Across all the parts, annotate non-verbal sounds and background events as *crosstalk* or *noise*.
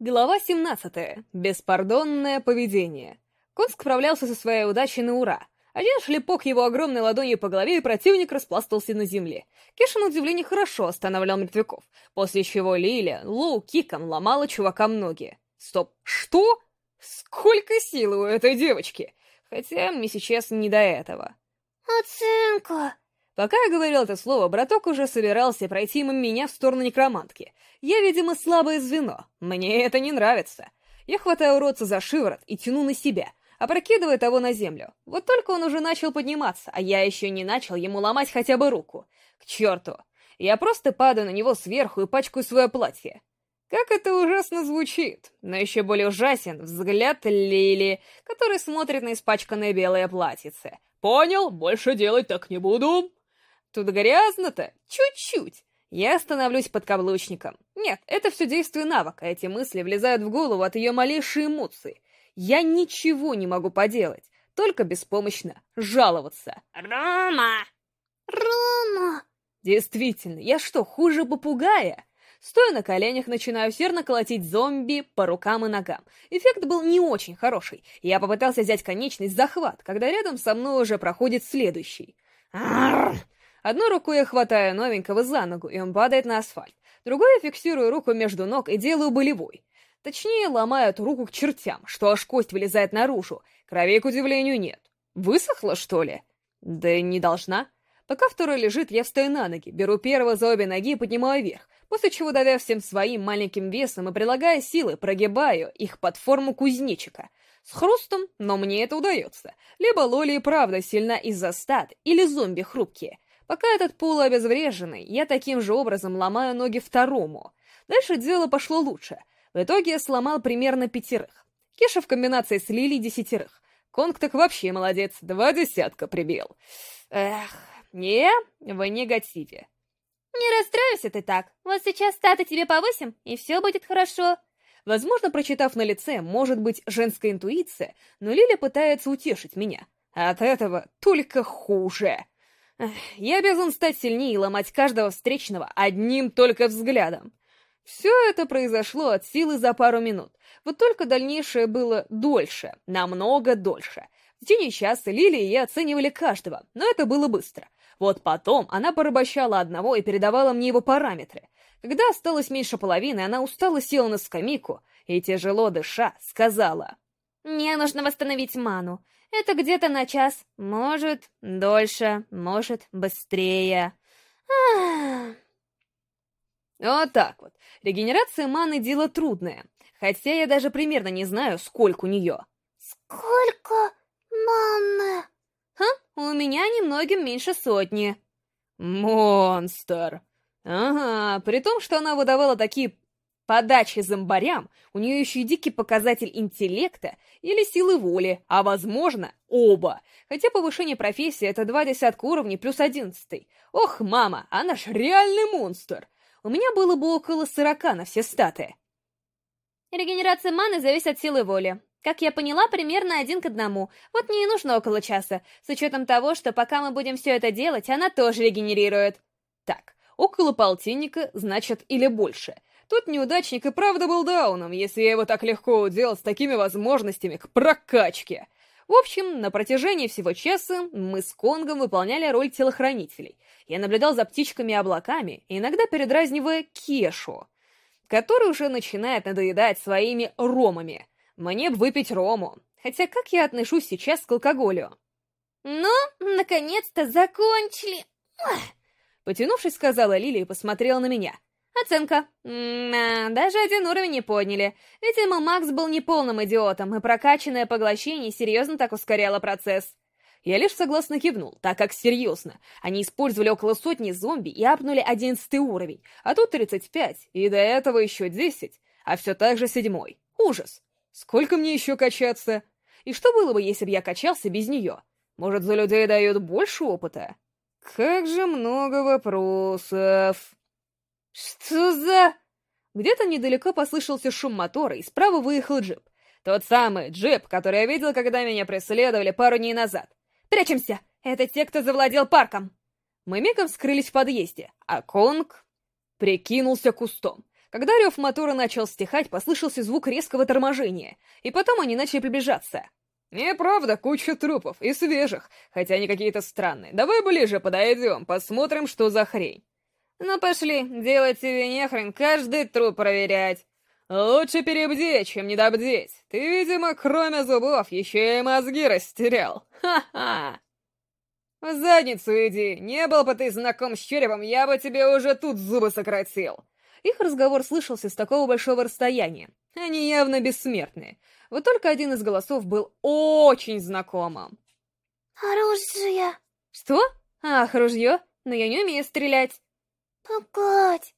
Глава 17. Беспардонное поведение. Конг справлялся со своей удачей на ура. Один шлепок его огромной ладонью по голове, и противник распластался на земле. Кеша, на удивление, хорошо останавливал мертвяков, после чего Лиля лоу-киком ломала чувакам ноги. Стоп, что? Сколько силы у этой девочки? Хотя мне сейчас не до этого. «Оценка!» Пока я говорил это слово, браток уже собирался пройти мимо меня в сторону некромантки. Я, видимо, слабое звено. Мне это не нравится. Я хватаю уродца за шиворот и тяну на себя, опрокидывая того на землю. Вот только он уже начал подниматься, а я еще не начал ему ломать хотя бы руку. К черту! Я просто падаю на него сверху и пачкаю свое платье. Как это ужасно звучит, но еще более ужасен взгляд Лили, который смотрит на испачканное белое платьице. «Понял, больше делать так не буду». Тут грязно-то? Чуть-чуть. Я становлюсь подкаблучником. Нет, это все действие навыка, эти мысли влезают в голову от ее малейшей эмоции. Я ничего не могу поделать, только беспомощно жаловаться. «Рома! Рома!» Действительно, я что, хуже попугая? Стоя на коленях, начинаю усердно колотить зомби по рукам и ногам. Эффект был не очень хороший. Я попытался взять конечность захват, когда рядом со мной уже проходит следующий. Арррр! Одной рукой я хватаю новенького за ногу, и он падает на асфальт. Другой я фиксирую руку между ног и делаю болевой. Точнее, ломаю эту руку к чертям, что аж кость вылезает наружу. Крови, к удивлению, нет. Высохла, что ли? Да не должна. Пока второй лежит, я встаю на ноги, беру первого за обе ноги и поднимаю вверх, после чего, давя всем своим маленьким весом и прилагая силы, прогибаю их под форму кузнечика. С хрустом, но мне это удается. Либо Лоли и правда сильна из-за стад, или зомби хрупкие. Пока этот полуобезвреженный, я таким же образом ломаю ноги второму. Дальше дело пошло лучше. В итоге я сломал примерно пятерых. Кеша в комбинации с Лили десятерых. Конг так вообще молодец, два десятка прибил. Эх, не, в негативе. «Не расстраивайся ты так. Вот сейчас статы тебе повысим, и все будет хорошо». Возможно, прочитав на лице, может быть, женская интуиция, но Лиля пытается утешить меня. От этого только хуже. Я обязан стать сильнее и ломать каждого встречного одним только взглядом. Все это произошло от силы за пару минут. Вот только дальнейшее было дольше, намного дольше. В течение часа Лили и я оценивали каждого, но это было быстро. Вот потом она порабощала одного и передавала мне его параметры. Когда осталось меньше половины, она устало села на скамейку и, тяжело дыша, сказала... «Мне нужно восстановить ману. Это где-то на час, может, дольше, может, быстрее. Вот так вот. Регенерация маны — дело трудное. Хотя я даже примерно не знаю, сколько у нее. Сколько маны? Ха, у меня немногим меньше сотни. Монстр. Ага, при том, что она выдавала такие подачи зомбарям, у нее еще и дикий показатель интеллекта или силы воли, а возможно, оба. Хотя повышение профессии — это два десятка уровней плюс одиннадцатый. Ох, мама, она ж реальный монстр. У меня было бы около сорока на все статы. Регенерация маны зависит от силы воли. Как я поняла, примерно один к одному. Вот мне и нужно около часа, с учетом того, что пока мы будем все это делать, она тоже регенерирует. Так, около полтинника, значит, или больше — тот неудачник и правда был дауном, если я его так легко удел с такими возможностями к прокачке. В общем, на протяжении всего часа мы с Конгом выполняли роль телохранителей. Я наблюдал за птичками и облаками, иногда передразнивая Кешу, который уже начинает надоедать своими ромами. Мне б выпить рому. Хотя как я отношусь сейчас к алкоголю? «Ну, наконец-то закончили!» Потянувшись, сказала Лили и посмотрела на меня. Оценка. М -а, даже один уровень не подняли. Видимо, Макс был неполным идиотом, и прокачанное поглощение серьезно так ускоряло процесс. Я лишь согласно кивнул, так как серьезно. Они использовали около сотни зомби и апнули одиннадцатый уровень, а тут 35, и до этого еще 10, а все так же седьмой. Ужас! Сколько мне еще качаться? И что было бы, если бы я качался без нее? Может, за людей дают больше опыта? Как же много вопросов. «Что за...» Где-то недалеко послышался шум мотора, и справа выехал джип. Тот самый джип, который я видел, когда меня преследовали пару дней назад. «Прячемся! Это те, кто завладел парком!» Мы мигом скрылись в подъезде, а Конг прикинулся кустом. Когда рев мотора начал стихать, послышался звук резкого торможения, и потом они начали приближаться. «И правда, куча трупов, и свежих, хотя они какие-то странные. Давай ближе подойдем, посмотрим, что за хрень». «Ну пошли, делать тебе нехрен каждый труп проверять». «Лучше перебдеть, чем недобдеть. Ты, видимо, кроме зубов, еще и мозги растерял. Ха-ха!» «В задницу иди! Не был бы ты знаком с черепом, я бы тебе уже тут зубы сократил!» Их разговор слышался с такого большого расстояния. Они явно бессмертные. Вот только один из голосов был очень знакомым. «Оружие!» «Что? Ах, ружье? Но я не умею стрелять!» «Погодь!»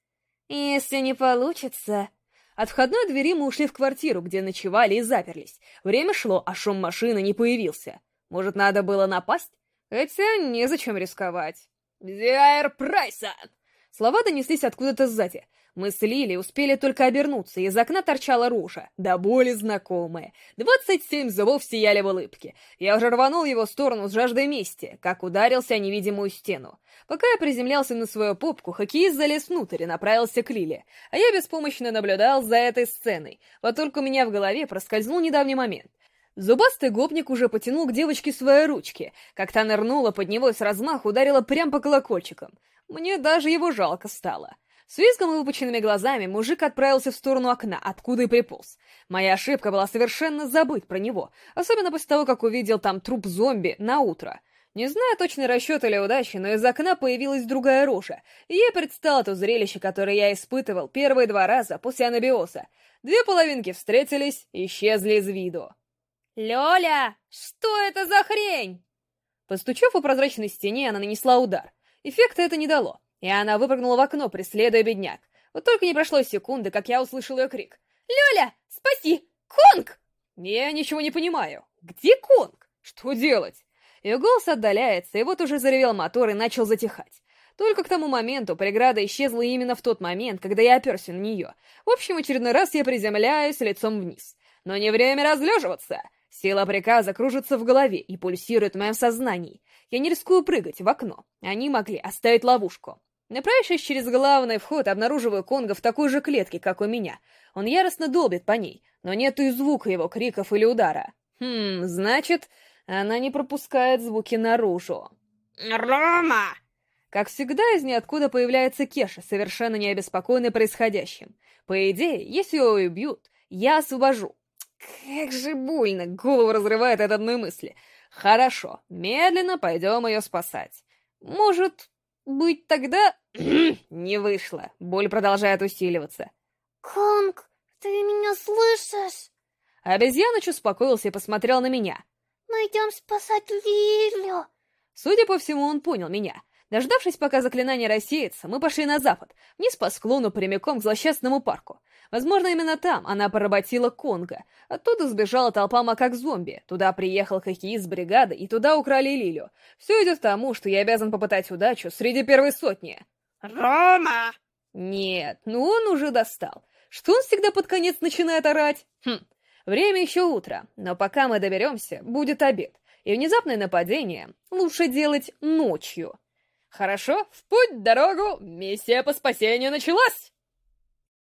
«Если не получится...» От входной двери мы ушли в квартиру, где ночевали и заперлись. Время шло, а шум машины не появился. Может, надо было напасть? Хотя незачем рисковать. «Зиайр Прайсон!» Слова донеслись откуда-то сзади. Мы с Лили успели только обернуться, из окна торчала ружа, да более знакомая. Двадцать семь зубов сияли в улыбке. Я уже рванул его в сторону с жаждой мести, как ударился о невидимую стену. Пока я приземлялся на свою попку, хоккеист залез внутрь и направился к Лиле, а я беспомощно наблюдал за этой сценой. Вот только у меня в голове проскользнул недавний момент. Зубастый гопник уже потянул к девочке свои ручки, как та нырнула под него и с размаху ударила прямо по колокольчикам. Мне даже его жалко стало. С визгом и выпученными глазами мужик отправился в сторону окна, откуда и приполз. Моя ошибка была совершенно забыть про него, особенно после того, как увидел там труп зомби на утро. Не знаю точный расчет или удачи, но из окна появилась другая рожа, и я предстало то зрелище, которое я испытывал первые два раза после анабиоза. Две половинки встретились и исчезли из виду. «Лёля, что это за хрень?» Постучав по прозрачной стене, она нанесла удар. Эффекта это не дало, и она выпрыгнула в окно, преследуя бедняк. Вот только не прошло секунды, как я услышал ее крик. «Лёля, спаси! Конг!» Я ничего не понимаю. Где Конг? Что делать? Ее голос отдаляется, и вот уже заревел мотор и начал затихать. Только к тому моменту преграда исчезла именно в тот момент, когда я оперся на нее. В общем, очередной раз я приземляюсь лицом вниз. Но не время разлеживаться. Сила приказа кружится в голове и пульсирует в моем сознании. Я не рискую прыгать в окно. Они могли оставить ловушку. Направившись через главный вход, обнаруживаю Конга в такой же клетке, как у меня. Он яростно долбит по ней, но нету и звука его криков или удара. Хм, значит, она не пропускает звуки наружу. «Рома!» Как всегда, из ниоткуда появляется Кеша, совершенно не обеспокоенный происходящим. По идее, если его убьют, я освобожу. Как же больно, голову разрывает от одной мысли. Хорошо, медленно пойдем ее спасать. Может быть, тогда... *clears throat* Не вышло. Боль продолжает усиливаться. Конг, ты меня слышишь? Обезьяныч успокоился и посмотрел на меня. Мы идем спасать Лилю. Судя по всему, он понял меня. Дождавшись, пока заклинание рассеется, мы пошли на запад, вниз по склону прямиком к злосчастному парку. Возможно, именно там она поработила Конга. Оттуда сбежала толпа макак-зомби. Туда приехал хоккеист с бригады, и туда украли Лилю. Все идет к тому, что я обязан попытать удачу среди первой сотни. «Рома!» Нет, ну он уже достал. Что он всегда под конец начинает орать? Хм, время еще утро, но пока мы доберемся, будет обед. И внезапное нападение лучше делать ночью. Хорошо, в путь, дорогу, миссия по спасению началась!